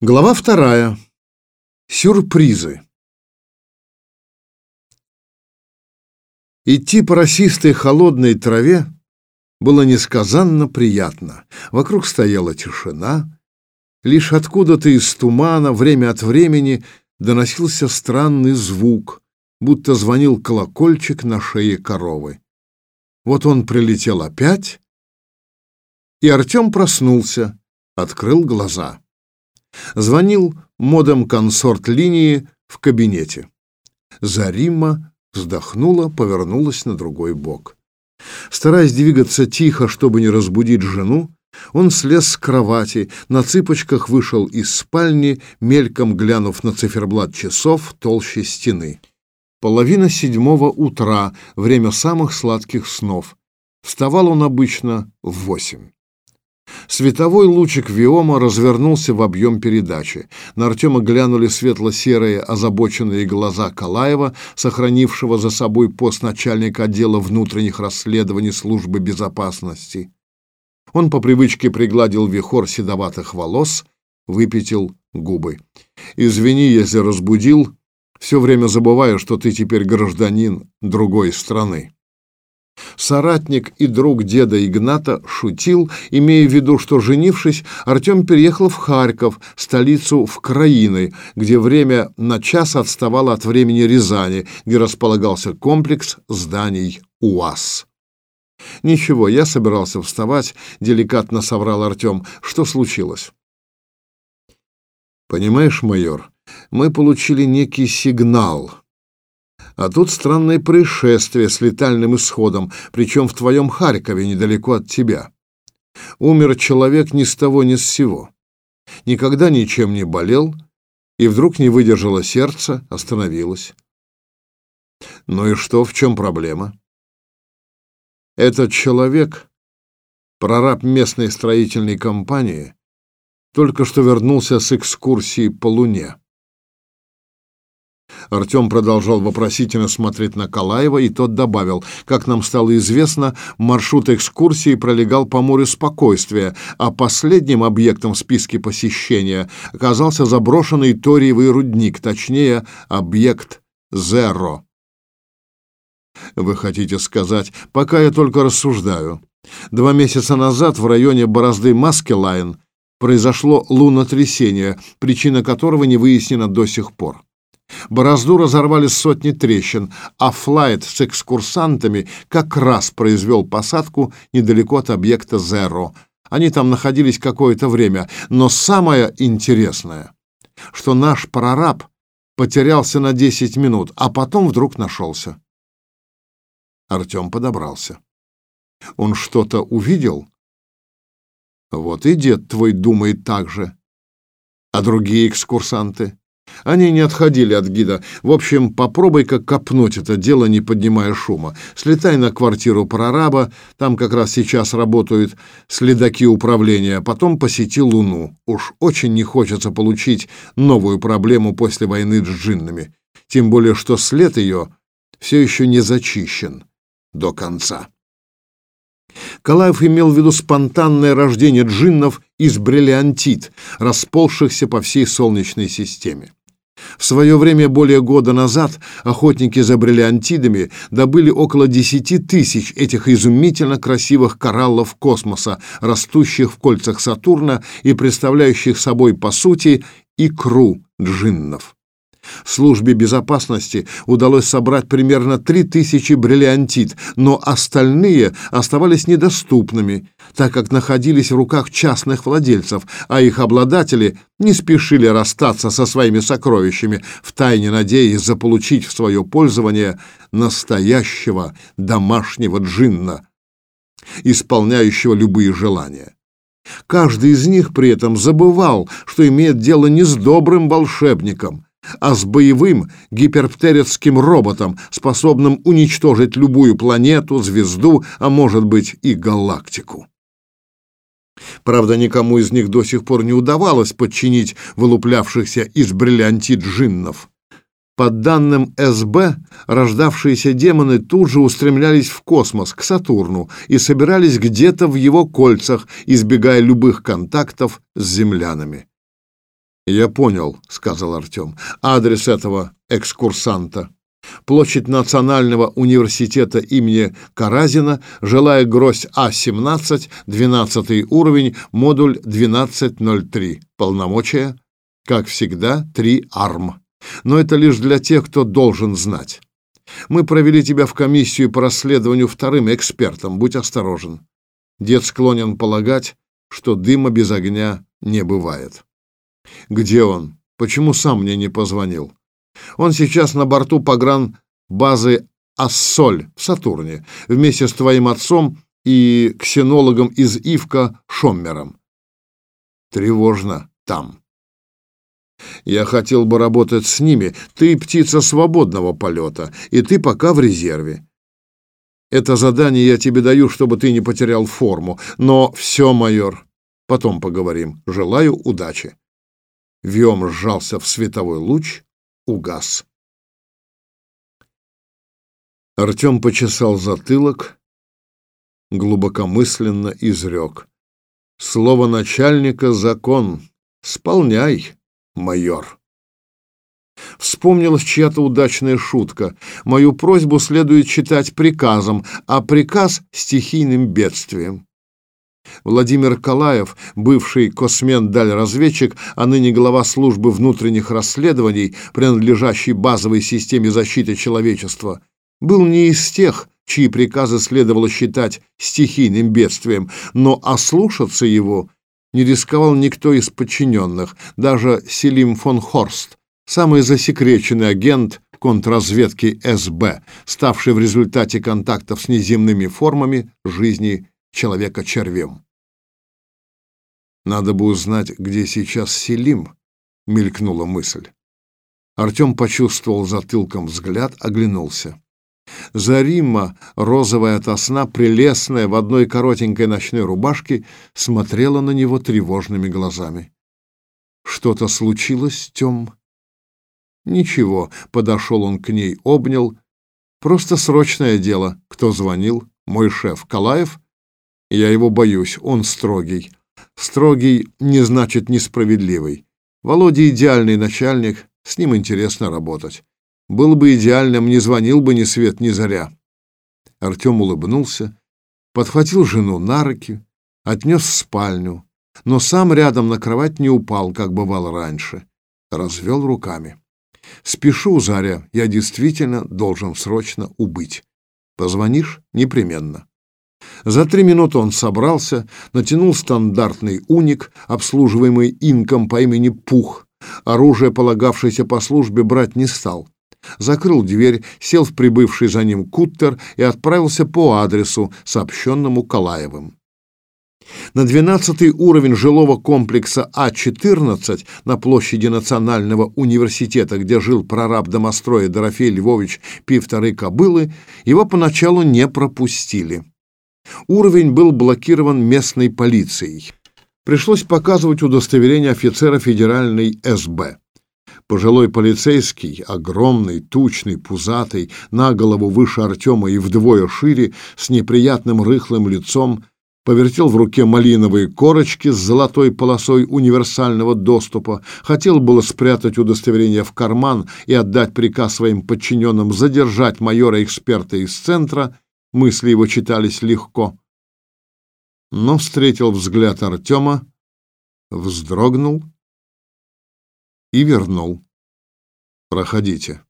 Глава вторая. Сюрпризы. Идти по росистой холодной траве было несказанно приятно. Вокруг стояла тишина. Лишь откуда-то из тумана время от времени доносился странный звук, будто звонил колокольчик на шее коровы. Вот он прилетел опять, и Артем проснулся, открыл глаза. Звонил модем-консорт линии в кабинете. Зарима вздохнула, повернулась на другой бок. Стараясь двигаться тихо, чтобы не разбудить жену, он слез с кровати, на цыпочках вышел из спальни, мельком глянув на циферблат часов толще стены. Половина седьмого утра, время самых сладких снов. Вставал он обычно в восемь. Световой лучик Виома развернулся в объем передачи. На Артема глянули светло-серые озабоченные глаза Калаева, сохранившего за собой пост начальника отдела внутренних расследований службы безопасности. Он по привычке пригладил вихор седоватых волос, выпятил губы. «Извини, если разбудил. Все время забываю, что ты теперь гражданин другой страны». Соратник и друг деда Игната шутил, имея в виду, что, женившись, Артем переехал в Харьков, столицу в Краины, где время на час отставало от времени Рязани, где располагался комплекс зданий УАЗ. «Ничего, я собирался вставать», — деликатно соврал Артем. «Что случилось?» «Понимаешь, майор, мы получили некий сигнал», а тут странное происшествие с летальным исходом, причем в твоем Харькове, недалеко от тебя. Умер человек ни с того ни с сего. Никогда ничем не болел, и вдруг не выдержало сердце, остановилось. Ну и что, в чем проблема? Этот человек, прораб местной строительной компании, только что вернулся с экскурсии по Луне. Артем продолжал вопросительно смотреть на Калаева, и тот добавил, как нам стало известно, маршрут экскурсии пролегал по морю спокойствия, а последним объектом в списке посещения оказался заброшенный ториевый рудник, точнее, объект Зеро. Вы хотите сказать, пока я только рассуждаю. Два месяца назад в районе борозды Маскелайн произошло лунотрясение, причина которого не выяснена до сих пор. Борозду разорвали сотни трещин, а флайт с экскурсантами как раз произвел посадку недалеко от объекта «Зеро». Они там находились какое-то время, но самое интересное, что наш прораб потерялся на 10 минут, а потом вдруг нашелся. Артем подобрался. Он что-то увидел? Вот и дед твой думает так же. А другие экскурсанты? Они не отходили от гида. В общем, попробуй-ка копнуть это дело, не поднимая шума. Слетай на квартиру прораба, там как раз сейчас работают следаки управления, потом посети Луну. Уж очень не хочется получить новую проблему после войны с джиннами. Тем более, что след ее все еще не зачищен до конца. Калаев имел в виду спонтанное рождение джиннов из бриллиантит, расползшихся по всей Солнечной системе. В свое время, более года назад, охотники за бриллиантидами добыли около 10 тысяч этих изумительно красивых кораллов космоса, растущих в кольцах Сатурна и представляющих собой, по сути, икру джиннов. Службе безопасности удалось собрать примерно 3000 бриллиантит, но остальные оставались недоступными, так как находились в руках частных владельцев, а их обладатели не спешили расстаться со своими сокровищами, втайне надеясь заполучить в свое пользование настоящего домашнего джинна, исполняющего любые желания. Каждый из них при этом забывал, что имеет дело не с добрым волшебником, а с боевым гиперптерецким роботом, способным уничтожить любую планету, звезду, а может быть и галактику. Правда, никому из них до сих пор не удавалось подчинить вылуплявшихся из бриллиантит джиннов. По данным СБ, рождавшиеся демоны тут же устремлялись в космос, к Сатурну, и собирались где-то в его кольцах, избегая любых контактов с землянами. Я понял, сказал Артем. Адрес этого экскурсанта. Площадь Национального университета имени Каразина, жилая гроздь А17, 12 уровень, модуль 1203. Полномочия, как всегда, 3 арм. Но это лишь для тех, кто должен знать. Мы провели тебя в комиссию по расследованию вторым экспертом. Будь осторожен. Дед склонен полагать, что дыма без огня не бывает. Где он? Почему сам мне не позвонил? Он сейчас на борту погран базы Ассоль в Сатурне вместе с твоим отцом и ксенологом из Ивка Шоммером. Тревожно там. Я хотел бы работать с ними. Ты птица свободного полета, и ты пока в резерве. Это задание я тебе даю, чтобы ты не потерял форму. Но все, майор, потом поговорим. Желаю удачи. Вьем сжался в световой луч, угас. Артем почесал затылок, глубокомысленно изрек. Слово начальника — закон. Сполняй, майор. Вспомнилась чья-то удачная шутка. Мою просьбу следует читать приказом, а приказ — стихийным бедствием. Владимир Калаев, бывший космен-даль-разведчик, а ныне глава службы внутренних расследований, принадлежащей базовой системе защиты человечества, был не из тех, чьи приказы следовало считать стихийным бедствием, но ослушаться его не рисковал никто из подчиненных, даже Селим фон Хорст, самый засекреченный агент контрразведки СБ, ставший в результате контактов с неземными формами жизни человека червем. Надо бы узнать, где сейчас Селим, мелькнула мысль. Артем почувствовал затылком взгляд, оглянулся. Зарима, розовая от сна, прелестная, в одной коротенькой ночной рубашке, смотрела на него тревожными глазами. «Что-то случилось, Тем?» «Ничего», — подошел он к ней, обнял. «Просто срочное дело. Кто звонил? Мой шеф. Калаев?» Я его боюсь, он строгий. Строгий не значит несправедливый. Володя идеальный начальник, с ним интересно работать. Был бы идеальным, не звонил бы ни свет, ни заря. Артем улыбнулся, подхватил жену на руки, отнес в спальню, но сам рядом на кровать не упал, как бывало раньше. Развел руками. «Спешу, Заря, я действительно должен срочно убыть. Позвонишь? Непременно». За три минуты он собрался, натянул стандартный уник, обслуживаемый инком по имени Пух. Оружие, полагавшееся по службе, брать не стал. Закрыл дверь, сел в прибывший за ним куттер и отправился по адресу, сообщенному Калаевым. На 12 уровень жилого комплекса А-14 на площади Национального университета, где жил прораб домостроя Дорофей Львович Пивторы Кобылы, его поначалу не пропустили. Уровень был блокирован местной полицией. Пришлось показывать удостоверение офицера федеральной СБ. Пожилой полицейский, огромный, тучный, пузатый, на голову выше Артема и вдвое шире, с неприятным рыхлым лицом, повертел в руке малиновые корочки с золотой полосой универсального доступа, хотел было спрятать удостоверение в карман и отдать приказ своим подчиненным задержать майора-эксперта из центра, мысли его читались легко. Но встретил взгляд Артема, вздрогнул и вернул. «Проходите».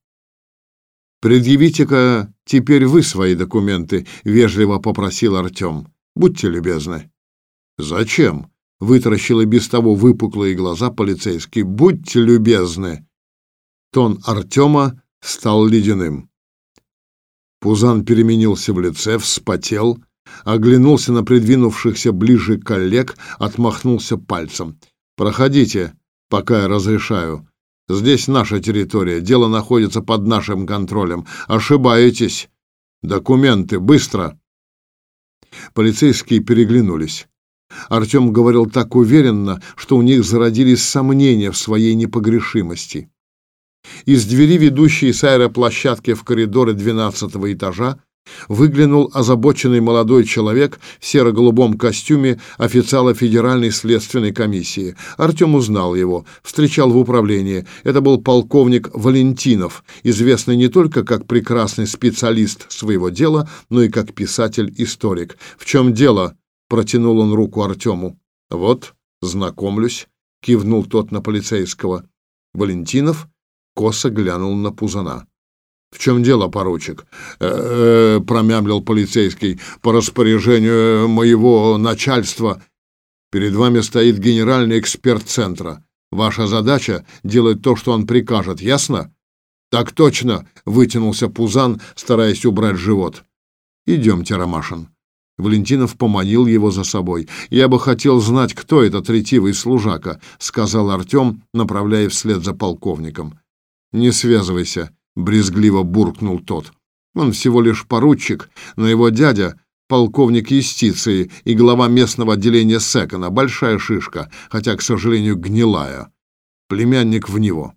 «Предъявите-ка теперь вы свои документы», — вежливо попросил Артем. «Будьте любезны». «Зачем?» — вытаращил и без того выпуклые глаза полицейский. «Будьте любезны». Тон Артема стал ледяным. Пузан переменился в лице, вспотел, оглянулся на придвинувшихся ближе коллег, отмахнулся пальцем. «Проходите, пока я разрешаю. Здесь наша территория, дело находится под нашим контролем. Ошибаетесь. Документы, быстро!» Полицейские переглянулись. Артем говорил так уверенно, что у них зародились сомнения в своей непогрешимости. Из двери, ведущей с аэроплощадки в коридоры двенадцатого этажа, Выглянул озабоченный молодой человек в серо-голубом костюме официала Федеральной следственной комиссии. Артем узнал его, встречал в управлении. Это был полковник Валентинов, известный не только как прекрасный специалист своего дела, но и как писатель-историк. «В чем дело?» — протянул он руку Артему. «Вот, знакомлюсь», — кивнул тот на полицейского. Валентинов косо глянул на Пузана. «В чем дело, поручик?» э -э, промямлил полицейский. «По распоряжению моего начальства перед вами стоит генеральный эксперт центра. Ваша задача — делать то, что он прикажет, ясно?» «Так точно!» — вытянулся Пузан, стараясь убрать живот. «Идемте, Ромашин». Валентинов поманил его за собой. «Я бы хотел знать, кто этот ретивый служака», — сказал Артем, направляя вслед за полковником. «Не связывайся», брезгливо буркнул тот. Он всего лишь поручик, но его дядя полковник юстиции и глава местного отделения Секона, большая шишка, хотя, к сожалению, гнилая. Племянник в него.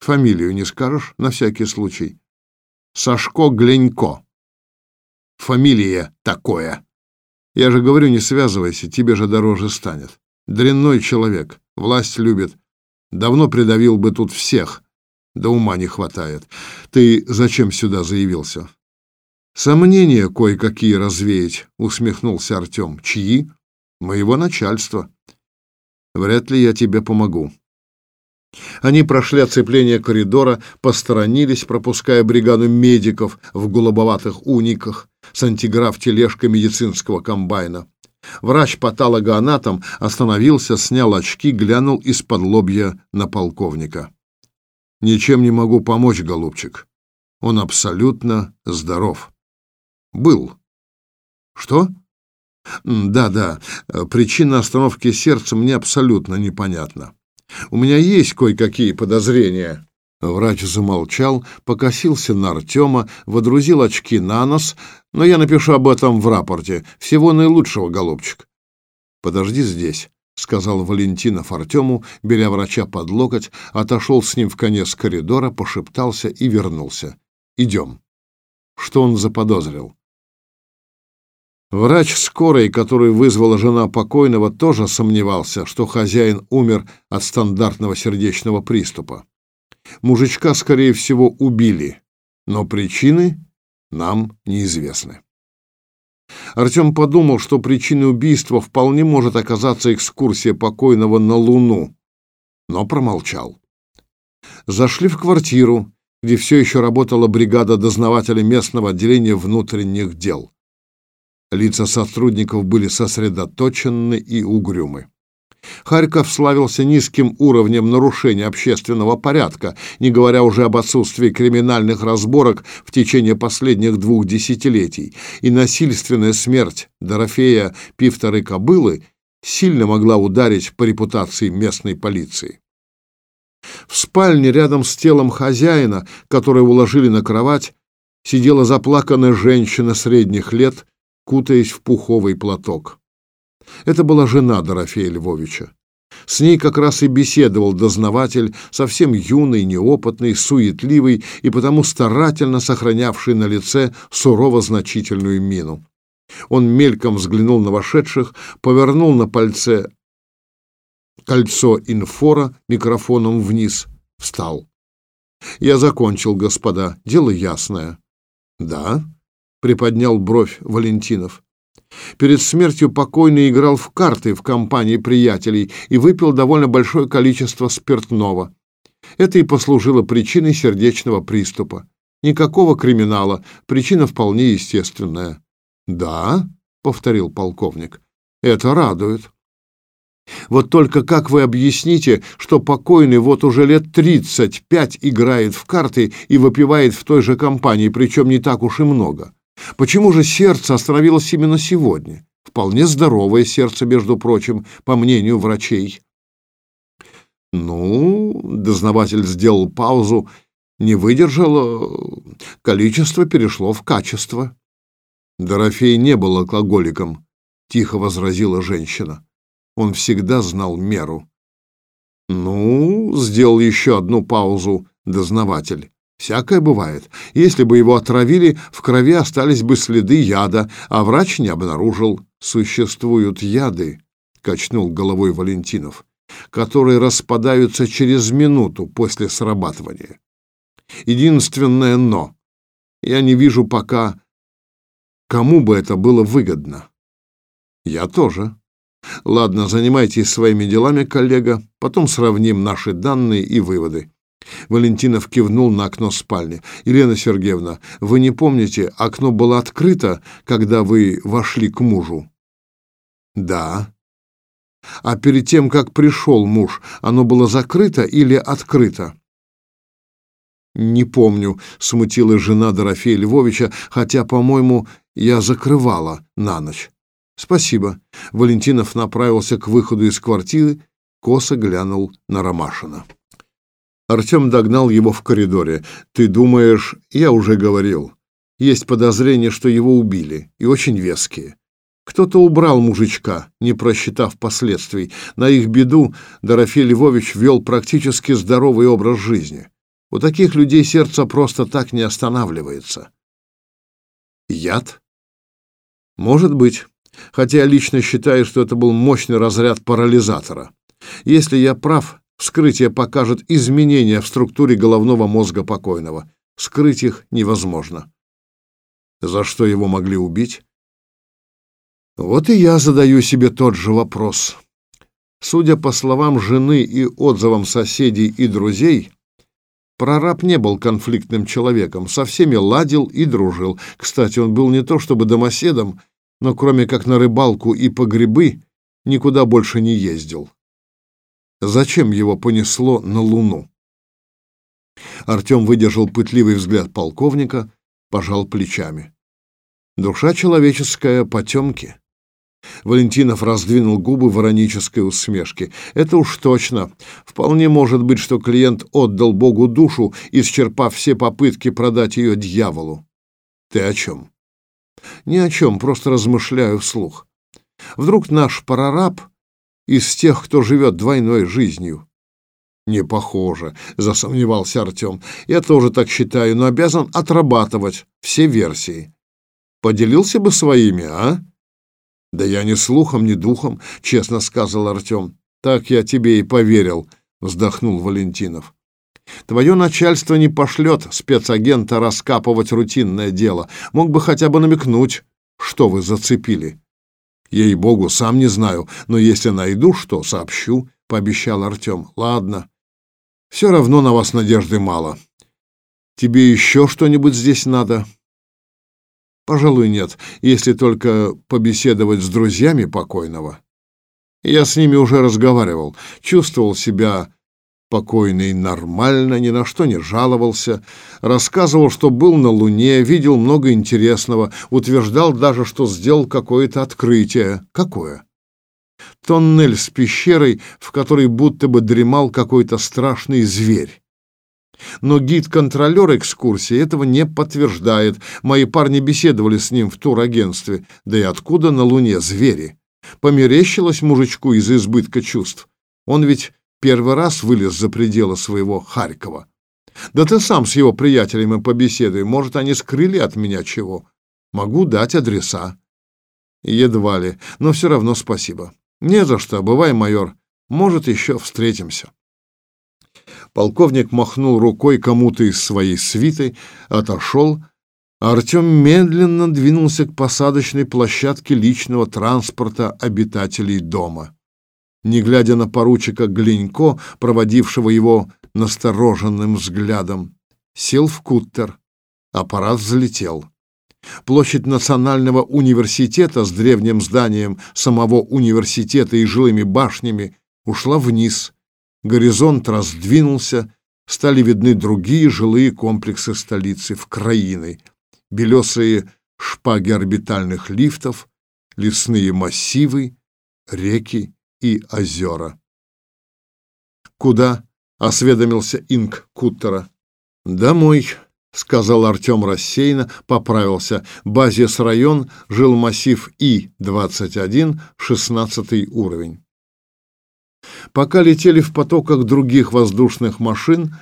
Фамилию не скажешь, на всякий случай. Сашко Гленько. Фамилия такое. Я же говорю, не связывайся, тебе же дороже станет. Дрянной человек, власть любит. Давно придавил бы тут всех, да ума не хватает. Ты зачем сюда заявился? Сомнения кое-какие развеять, усмехнулся Артем. Чьи? Моего начальства. Вряд ли я тебе помогу. Они прошли оцепление коридора, посторонились, пропуская бригаду медиков в голубоватых униках с антиграф-тележкой медицинского комбайна. Врач-патологоанатом остановился, снял очки, глянул из-под лобья на полковника. Ничем не могу помочь, голубчик. Он абсолютно здоров. Был. Что? Да, да. Причина остановки сердца мне абсолютно непонятна. У меня есть кое-какие подозрения. Врач замолчал, покосился на Артема, водрузил очки на нос, но я напишу об этом в рапорте. Всего наилучшего, голубчик. Подожди здесь. — сказал Валентинов Артему, беря врача под локоть, отошел с ним в конец коридора, пошептался и вернулся. «Идем». Что он заподозрил? Врач скорой, который вызвала жена покойного, тоже сомневался, что хозяин умер от стандартного сердечного приступа. Мужичка, скорее всего, убили, но причины нам неизвестны. Артем подумал, что причиной убийства вполне может оказаться экскурсия покойного на Луну, но промолчал. Зашли в квартиру, где все еще работала бригада дознавателей местного отделения внутренних дел. Лица сотрудников были сосредоточены и угрюмы. Харьков славился низким уровнем нарушения общественного порядка, не говоря уже об отсутствии криминальных разборок в течение последних двух десятилетий, и насильственная смерть Дорофея Пивторы Кобылы сильно могла ударить по репутации местной полиции. В спальне рядом с телом хозяина, которое уложили на кровать, сидела заплаканная женщина средних лет, кутаясь в пуховый платок. Это была жена Дорофея Львовича. С ней как раз и беседовал дознаватель, совсем юный, неопытный, суетливый и потому старательно сохранявший на лице сурово значительную мину. Он мельком взглянул на вошедших, повернул на пальце кольцо инфора микрофоном вниз, встал. «Я закончил, господа. Дело ясное». «Да?» — приподнял бровь Валентинов. Перед смертью покойный играл в карты в компании приятелей и выпил довольно большое количество спиртного. Это и послужило причиной сердечного приступа. Никакого криминала, причина вполне естественная. «Да», — повторил полковник, — «это радует». Вот только как вы объясните, что покойный вот уже лет тридцать пять играет в карты и выпивает в той же компании, причем не так уж и много? Почему же сердце остановилось именно сегодня? Вполне здоровое сердце, между прочим, по мнению врачей. Ну, дознаватель сделал паузу, не выдержал, количество перешло в качество. Дорофей не был алкоголиком, тихо возразила женщина. Он всегда знал меру. Ну, сделал еще одну паузу дознаватель. Всякое бывает. Если бы его отравили, в крови остались бы следы яда, а врач не обнаружил. Существуют яды, качнул головой Валентинов, которые распадаются через минуту после срабатывания. Единственное но. Я не вижу пока, кому бы это было выгодно. Я тоже. Ладно, занимайтесь своими делами, коллега, потом сравним наши данные и выводы. Валентинов кивнул на окно спальни. «Елена Сергеевна, вы не помните, окно было открыто, когда вы вошли к мужу?» «Да». «А перед тем, как пришел муж, оно было закрыто или открыто?» «Не помню», — смутила жена Дорофея Львовича, «хотя, по-моему, я закрывала на ночь». «Спасибо». Валентинов направился к выходу из квартиры, косо глянул на Ромашина. Артем догнал его в коридоре. «Ты думаешь, я уже говорил. Есть подозрение, что его убили, и очень веские. Кто-то убрал мужичка, не просчитав последствий. На их беду Дорофей Львович вел практически здоровый образ жизни. У таких людей сердце просто так не останавливается». «Яд?» «Может быть. Хотя я лично считаю, что это был мощный разряд парализатора. Если я прав, Вскрытие покажет изменения в структуре головного мозга покойного. Скрыть их невозможно. За что его могли убить? Вот и я задаю себе тот же вопрос. Судя по словам жены и отзывам соседей и друзей, прораб не был конфликтным человеком, со всеми ладил и дружил. Кстати, он был не то чтобы домоседом, но кроме как на рыбалку и по грибы, никуда больше не ездил. Зачем его понесло на Луну? Артем выдержал пытливый взгляд полковника, пожал плечами. Душа человеческая потемки. Валентинов раздвинул губы в иронической усмешке. Это уж точно. Вполне может быть, что клиент отдал Богу душу, исчерпав все попытки продать ее дьяволу. Ты о чем? Ни о чем, просто размышляю вслух. Вдруг наш прораб из тех, кто живет двойной жизнью. Не похоже, засомневался Артем. Я тоже так считаю, но обязан отрабатывать все версии. Поделился бы своими, а? Да я ни слухом, ни духом, честно сказал Артем. Так я тебе и поверил, вздохнул Валентинов. Твое начальство не пошлет спецагента раскапывать рутинное дело. Мог бы хотя бы намекнуть, что вы зацепили. Ей-богу, сам не знаю, но если найду что, сообщу, — пообещал Артем. Ладно. Все равно на вас надежды мало. Тебе еще что-нибудь здесь надо? Пожалуй, нет, если только побеседовать с друзьями покойного. Я с ними уже разговаривал, чувствовал себя Покойный нормально, ни на что не жаловался, рассказывал, что был на Луне, видел много интересного, утверждал даже, что сделал какое-то открытие. Какое? Тоннель с пещерой, в которой будто бы дремал какой-то страшный зверь. Но гид-контролер экскурсии этого не подтверждает. Мои парни беседовали с ним в турагентстве. Да и откуда на Луне звери? Померещилось мужичку из избытка чувств. Он ведь первый раз вылез за пределы своего Харькова. Да ты сам с его приятелями побеседуй, может, они скрыли от меня чего. Могу дать адреса. Едва ли, но все равно спасибо. Не за что, бывай, майор. Может, еще встретимся. Полковник махнул рукой кому-то из своей свиты, отошел, а Артем медленно двинулся к посадочной площадке личного транспорта обитателей дома не глядя на поручика Глинько, проводившего его настороженным взглядом. Сел в куттер. Аппарат взлетел. Площадь Национального университета с древним зданием самого университета и жилыми башнями ушла вниз. Горизонт раздвинулся, стали видны другие жилые комплексы столицы в краины. Белесые шпаги орбитальных лифтов, лесные массивы, реки и озера. «Куда?» — осведомился Инг Куттера. «Домой», — сказал Артем рассеянно, поправился. «Базис район, жил массив И-21, 16 уровень». Пока летели в потоках других воздушных машин,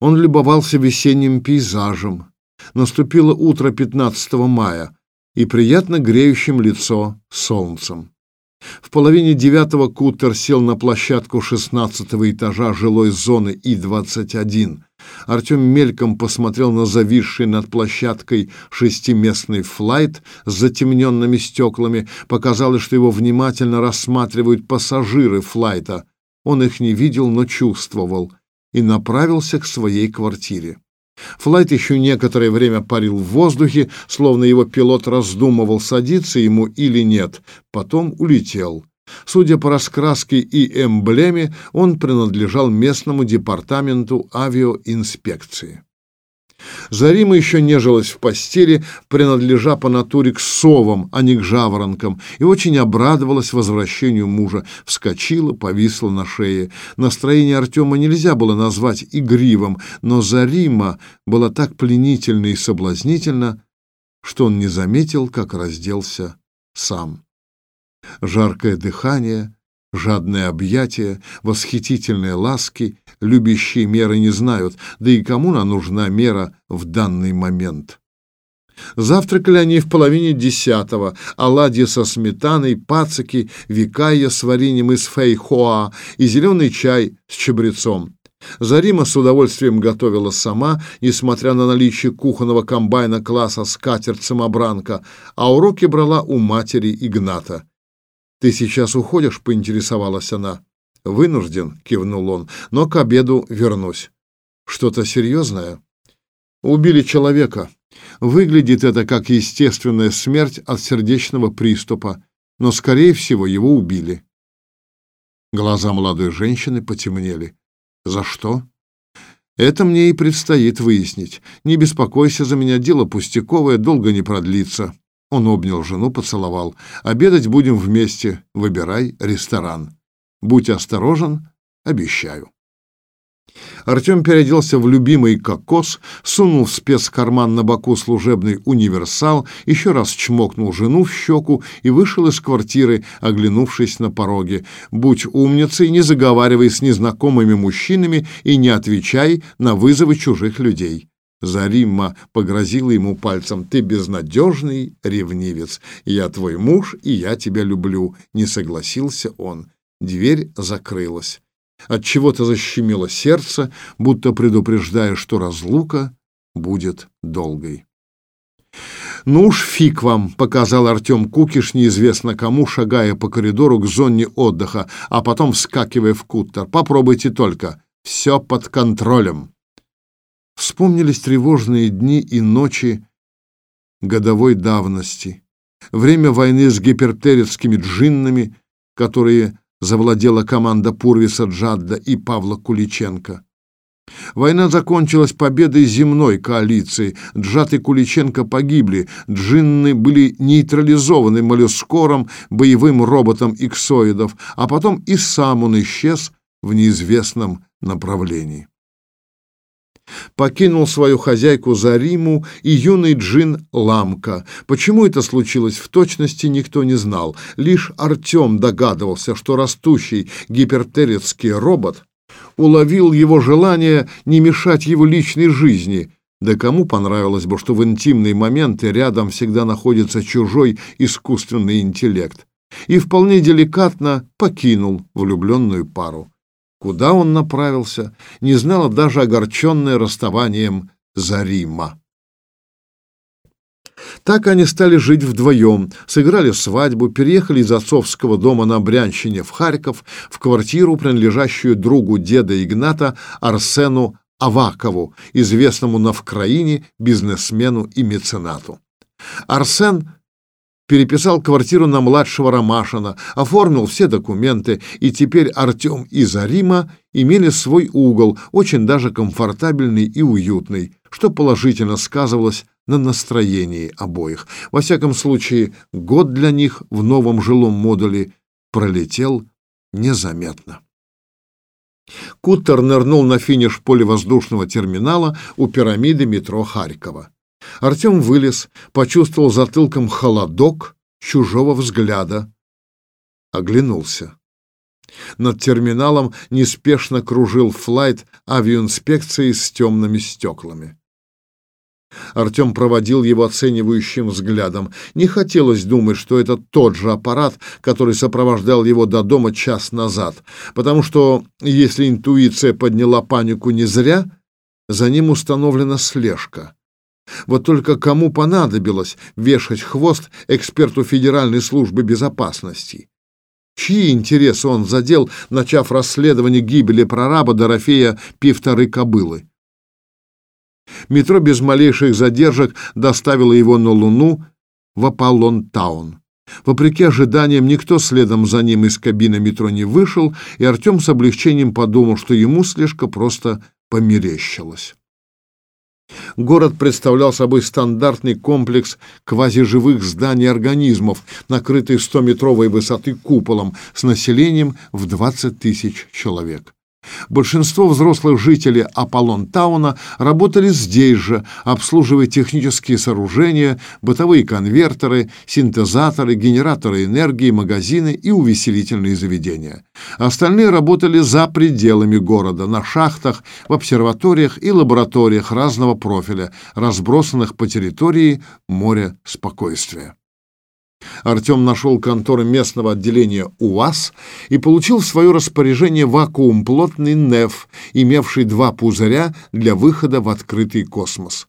Он любовался весенним пейзажем. Наступило утро 15 мая и приятно греющим лицо солнцем. В половине девятого Кутер сел на площадку шестнадцатого этажа жилой зоны И-21. Артем мельком посмотрел на зависший над площадкой шестиместный флайт с затемненными стеклами. Показалось, что его внимательно рассматривают пассажиры флайта. Он их не видел, но чувствовал и направился к своей квартире. Флайт еще некоторое время парил в воздухе, словно его пилот раздумывал, садиться ему или нет. Потом улетел. Судя по раскраске и эмблеме, он принадлежал местному департаменту авиаинспекции. Зарима еще нежилась в постели, принадлежа по натуре к совам, а не к жаворонкам, и очень обрадовалась возвращению мужа. Вскочила, повисла на шее. Настроение Артема нельзя было назвать игривым, но Зарима была так пленительна и соблазнительна, что он не заметил, как разделся сам. Жаркое дыхание, жадное объятие, восхитительные ласки, любящие меры не знают, да и кому она нужна мера в данный момент. Завтракали они в половине десятого, оладьи со сметаной, пацаки, викайя с вареньем из фейхоа и зеленый чай с чабрецом. Зарима с удовольствием готовила сама, несмотря на наличие кухонного комбайна класса скатерть-самобранка, а уроки брала у матери Игната. «Ты сейчас уходишь?» — поинтересовалась она. «Вынужден», — кивнул он, — «но к обеду вернусь». «Что-то серьезное?» «Убили человека. Выглядит это как естественная смерть от сердечного приступа, но, скорее всего, его убили». Глаза молодой женщины потемнели. «За что?» «Это мне и предстоит выяснить. Не беспокойся за меня, дело пустяковое, долго не продлится». Он обнял жену, поцеловал. «Обедать будем вместе. Выбирай ресторан. Будь осторожен, обещаю». Артем переоделся в любимый кокос, сунул в спецкарман на боку служебный универсал, еще раз чмокнул жену в щеку и вышел из квартиры, оглянувшись на пороге. «Будь умницей, не заговаривай с незнакомыми мужчинами и не отвечай на вызовы чужих людей». Заримма погрозила ему пальцем. «Ты безнадежный ревнивец. Я твой муж, и я тебя люблю», — не согласился он. Дверь закрылась. От чего то защемило сердце, будто предупреждая, что разлука будет долгой. «Ну уж фиг вам», — показал Артем Кукиш неизвестно кому, шагая по коридору к зоне отдыха, а потом вскакивая в куттер. «Попробуйте только. Все под контролем». Вспомнились тревожные дни и ночи годовой давности, время войны с гипертерецкими джиннами, которые завладела команда Пурвиса Джадда и Павла Куличенко. Война закончилась победой земной коалиции. Джад и Куличенко погибли. Джинны были нейтрализованы моллюскором, боевым роботом иксоидов, а потом и сам он исчез в неизвестном направлении покинул свою хозяйку Зариму и юный джин Ламка. Почему это случилось в точности, никто не знал. Лишь Артем догадывался, что растущий гипертерецкий робот уловил его желание не мешать его личной жизни. Да кому понравилось бы, что в интимные моменты рядом всегда находится чужой искусственный интеллект? И вполне деликатно покинул влюбленную пару. Куда он направился, не знала даже огорченная расставанием Зарима. Так они стали жить вдвоем, сыграли свадьбу, переехали из отцовского дома на Брянщине в Харьков, в квартиру, принадлежащую другу деда Игната Арсену Авакову, известному на Вкраине бизнесмену и меценату. Арсен переписал квартиру на младшего Ромашина, оформил все документы, и теперь Артем и Зарима имели свой угол, очень даже комфортабельный и уютный, что положительно сказывалось на настроении обоих. Во всяком случае, год для них в новом жилом модуле пролетел незаметно. Куттер нырнул на финиш полевоздушного терминала у пирамиды метро Харькова. Артем вылез, почувствовал затылком холодок чужого взгляда, оглянулся. Над терминалом неспешно кружил флайт авиаинспекции с темными стеклами. Артем проводил его оценивающим взглядом. Не хотелось думать, что это тот же аппарат, который сопровождал его до дома час назад, потому что, если интуиция подняла панику не зря, за ним установлена слежка. Вот только кому понадобилось вешать хвост эксперту Федеральной службы безопасности? Чьи интересы он задел, начав расследование гибели прораба Дорофея Пивторы Кобылы? Метро без малейших задержек доставило его на Луну в Аполлон-таун. Вопреки ожиданиям, никто следом за ним из кабины метро не вышел, и Артем с облегчением подумал, что ему слишком просто померещилось. Город представлял собой стандартный комплекс квазиживых зданий организмов, накрытый 100-метровой высоты куполом с населением в 20 тысяч человек. Большинство взрослых жителей Аполлон-тауна работали здесь же, обслуживая технические сооружения, бытовые конвертеры, синтезаторы, генераторы энергии, магазины и увеселительные заведения. Остальные работали за пределами города, на шахтах, в обсерваториях и лабораториях разного профиля, разбросанных по территории моря спокойствия. Артем нашел конторы местного отделения УАЗ и получил в свое распоряжение вакуум плотный НЕФ, имевший два пузыря для выхода в открытый космос.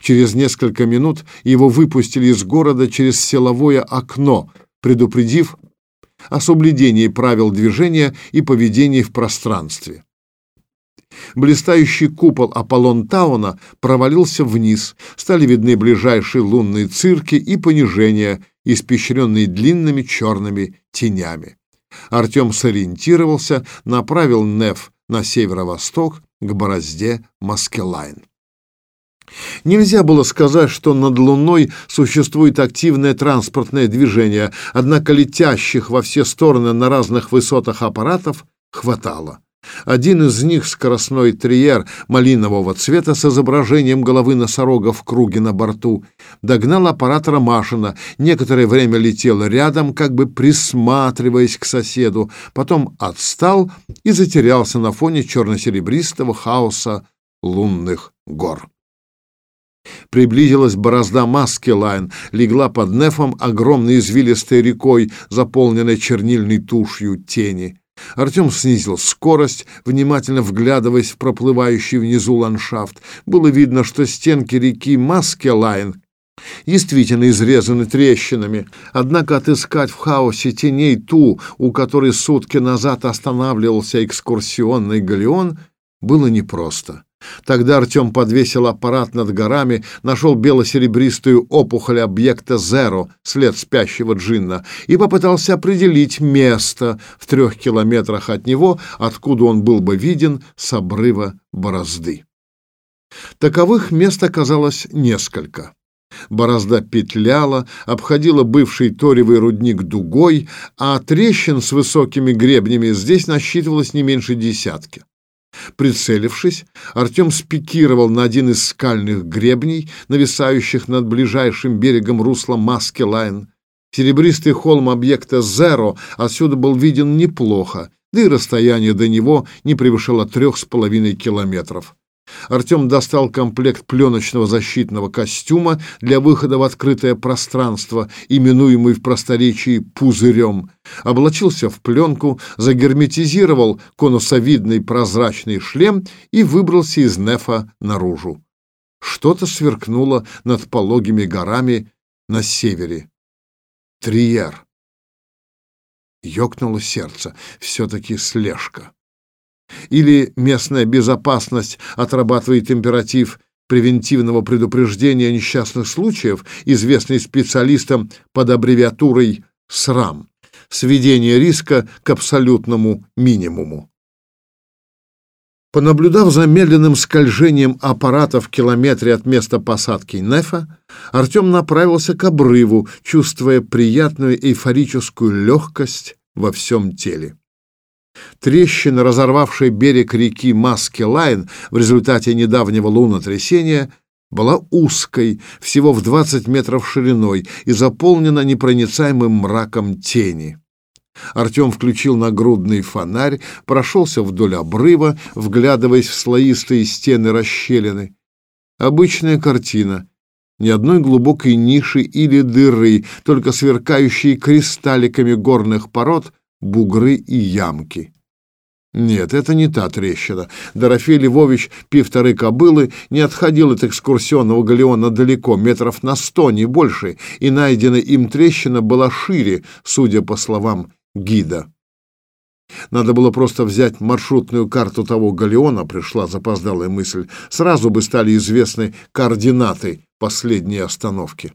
Через несколько минут его выпустили из города через силовое окно, предупредив о соблюдении правил движения и поведении в пространстве. Блистающий купол Аполлон-тауна провалился вниз, стали видны ближайшие лунные цирки и понижения, испещренные длинными черными тенями. Артем сориентировался, направил НЕФ на северо-восток к борозде Маскелайн. Нельзя было сказать, что над Луной существует активное транспортное движение, однако летящих во все стороны на разных высотах аппаратов хватало. Один из них, скоростной триер малинового цвета с изображением головы носорога в круге на борту, догнал аппарат Ромашина, некоторое время летел рядом, как бы присматриваясь к соседу, потом отстал и затерялся на фоне черно-серебристого хаоса лунных гор. Приблизилась борозда Маскелайн, легла под нефом огромной извилистой рекой, заполненной чернильной тушью тени. Артем снизил скорость, внимательно вглядываясь в проплывающий внизу ландшафт. Было видно, что стенки реки Маскелайн действительно изрезаны трещинами. Однако отыскать в хаосе теней ту, у которой сутки назад останавливался экскурсионный галеон, было непросто. Тогда Артем подвесил аппарат над горами, нашел бело-серебристую опухоль объекта Зеро, след спящего джинна, и попытался определить место в трех километрах от него, откуда он был бы виден с обрыва борозды. Таковых мест оказалось несколько. Борозда петляла, обходила бывший торевый рудник дугой, а трещин с высокими гребнями здесь насчитывалось не меньше десятки. Прицелившись, Артем спикировал на один из скальных гребней, нависающих над ближайшим берегом русла Маскелайн. Серебристый холм объекта Зеро отсюда был виден неплохо, да и расстояние до него не превышало трех с половиной километров. Артем достал комплект пленочного защитного костюма для выхода в открытое пространство, именуемый в просторечии «пузырем», облачился в пленку, загерметизировал конусовидный прозрачный шлем и выбрался из нефа наружу. Что-то сверкнуло над пологими горами на севере. Триер. Ёкнуло сердце. Все-таки слежка. Или местная безопасность отрабатывает императив превентивного предупреждения несчастных случаев, известный специалистам под аббревиатурой СРАМ – сведение риска к абсолютному минимуму. Понаблюдав за медленным скольжением аппарата в километре от места посадки Нефа, Артем направился к обрыву, чувствуя приятную эйфорическую легкость во всем теле. Трещина, разорвавшая берег реки Маски-Лайн в результате недавнего лунотрясения, была узкой, всего в 20 метров шириной и заполнена непроницаемым мраком тени. Артем включил нагрудный фонарь, прошелся вдоль обрыва, вглядываясь в слоистые стены расщелины. Обычная картина. Ни одной глубокой ниши или дыры, только сверкающие кристалликами горных пород бугры и ямки. Нет, это не та трещина. Дорофей Львович, пивторы кобылы, не отходил от экскурсионного галеона далеко, метров на сто, не больше, и найденная им трещина была шире, судя по словам гида. Надо было просто взять маршрутную карту того галеона, пришла запоздалая мысль. Сразу бы стали известны координаты последней остановки.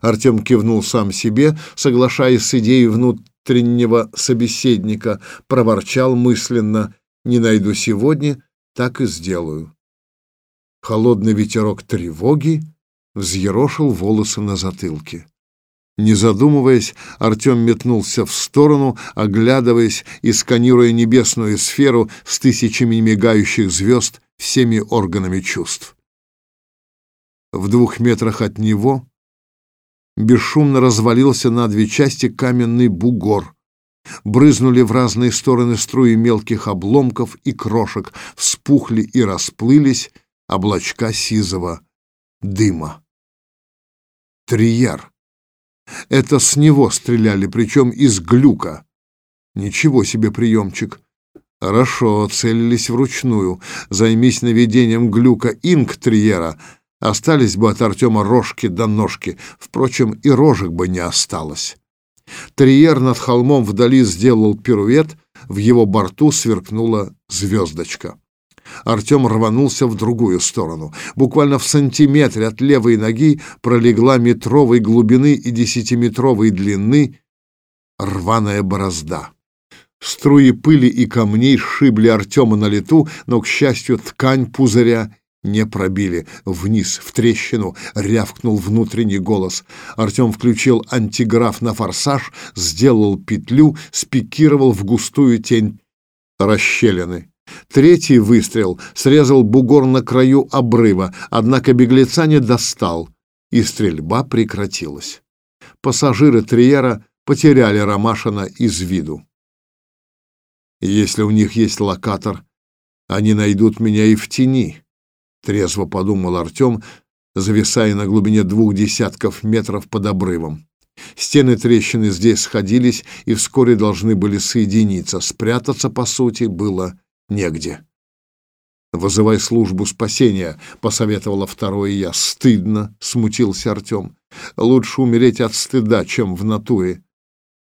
Артем кивнул сам себе, соглашаясь с идеей внутреннего собеседника, проворчал мысленно «Не найду сегодня, так и сделаю». Холодный ветерок тревоги взъерошил волосы на затылке. Не задумываясь, Артем метнулся в сторону, оглядываясь и сканируя небесную сферу с тысячами мигающих звезд всеми органами чувств. В двух метрах от него бесшумно развалился на две части каменный бугор. Брызнули в разные стороны струи мелких обломков и крошек, вспухли и расплылись облачка сизого дыма. Трияр. Это с него стреляли, причем из глюка. Ничего себе приемчик. Хорошо, целились вручную. Займись наведением глюка инк Триера. Остались бы от Артема рожки до ножки. Впрочем, и рожек бы не осталось. Триер над холмом вдали сделал пируэт, в его борту сверкнула звездочка. Артем рванулся в другую сторону. Буквально в сантиметре от левой ноги пролегла метровой глубины и десятиметровой длины рваная борозда. Струи пыли и камней сшибли Артема на лету, но, к счастью, ткань пузыря не пробили. Вниз, в трещину, рявкнул внутренний голос. Артем включил антиграф на форсаж, сделал петлю, спикировал в густую тень расщелины. Третий выстрел срезал бугор на краю обрыва, однако беглеца не достал, и стрельба прекратилась. Пассажиры Триера потеряли Ромашина из виду. «Если у них есть локатор, они найдут меня и в тени», — трезво подумал Артем, зависая на глубине двух десятков метров под обрывом. Стены трещины здесь сходились и вскоре должны были соединиться. Спрятаться, по сути, было негде. «Вызывай службу спасения», — посоветовала второе я. «Стыдно», — смутился Артем. «Лучше умереть от стыда, чем в натуре».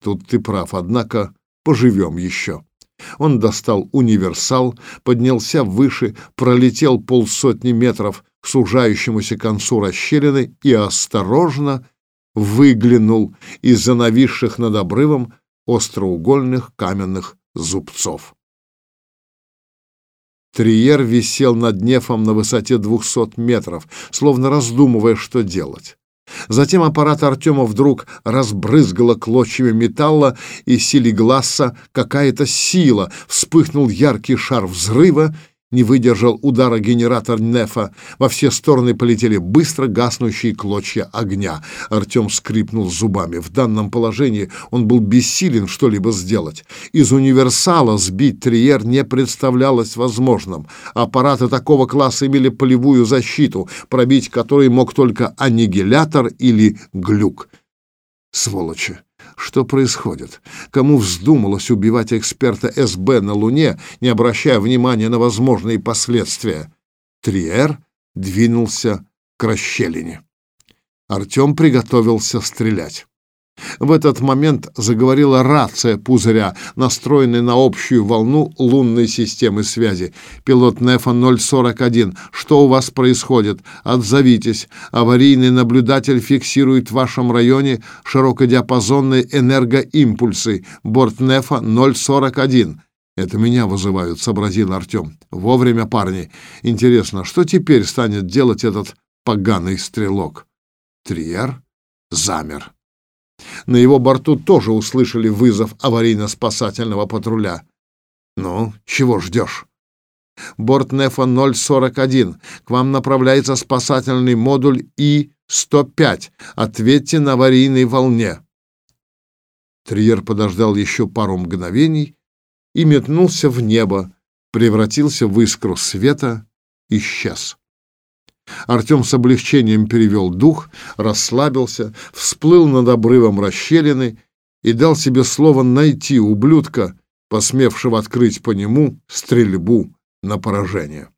«Тут ты прав, однако поживем еще». Он достал универсал, поднялся выше, пролетел полсотни метров к сужающемуся концу расщелины и осторожно выглянул из-за нависших над обрывом остроугольных каменных зубцов. Триер висел над нефом на высоте 200 метров, словно раздумывая, что делать. Затем аппарат Артема вдруг разбрызгало клочьями металла, и силе глаза какая-то сила. Вспыхнул яркий шар взрыва, не выдержал удара генератор Нефа. Во все стороны полетели быстро гаснущие клочья огня. Артем скрипнул зубами. В данном положении он был бессилен что-либо сделать. Из универсала сбить Триер не представлялось возможным. Аппараты такого класса имели полевую защиту, пробить которой мог только аннигилятор или глюк. Сволочи! Что происходит? Кому вздумалось убивать эксперта СБ на Луне, не обращая внимания на возможные последствия? Триер двинулся к расщелине. Артем приготовился стрелять. В этот момент заговорила рация пузыря, настроенная на общую волну лунной системы связи. Пилот Нефа 041. Что у вас происходит? Отзовитесь. Аварийный наблюдатель фиксирует в вашем районе широкодиапазонные энергоимпульсы. Борт Нефа 041. Это меня вызывают, сообразил Артем. Вовремя, парни. Интересно, что теперь станет делать этот поганый стрелок? Триер замер. На его борту тоже услышали вызов аварийно-спасательного патруля. «Ну, чего ждешь?» «Борт Нефа 041. К вам направляется спасательный модуль И-105. Ответьте на аварийной волне». Триер подождал еще пару мгновений и метнулся в небо, превратился в искру света, исчез. Артем с облегчением перевел дух, расслабился, всплыл над обрывом расщелины и дал себе слово найти ублюдка, посмевшего открыть по нему стрельбу на поражение.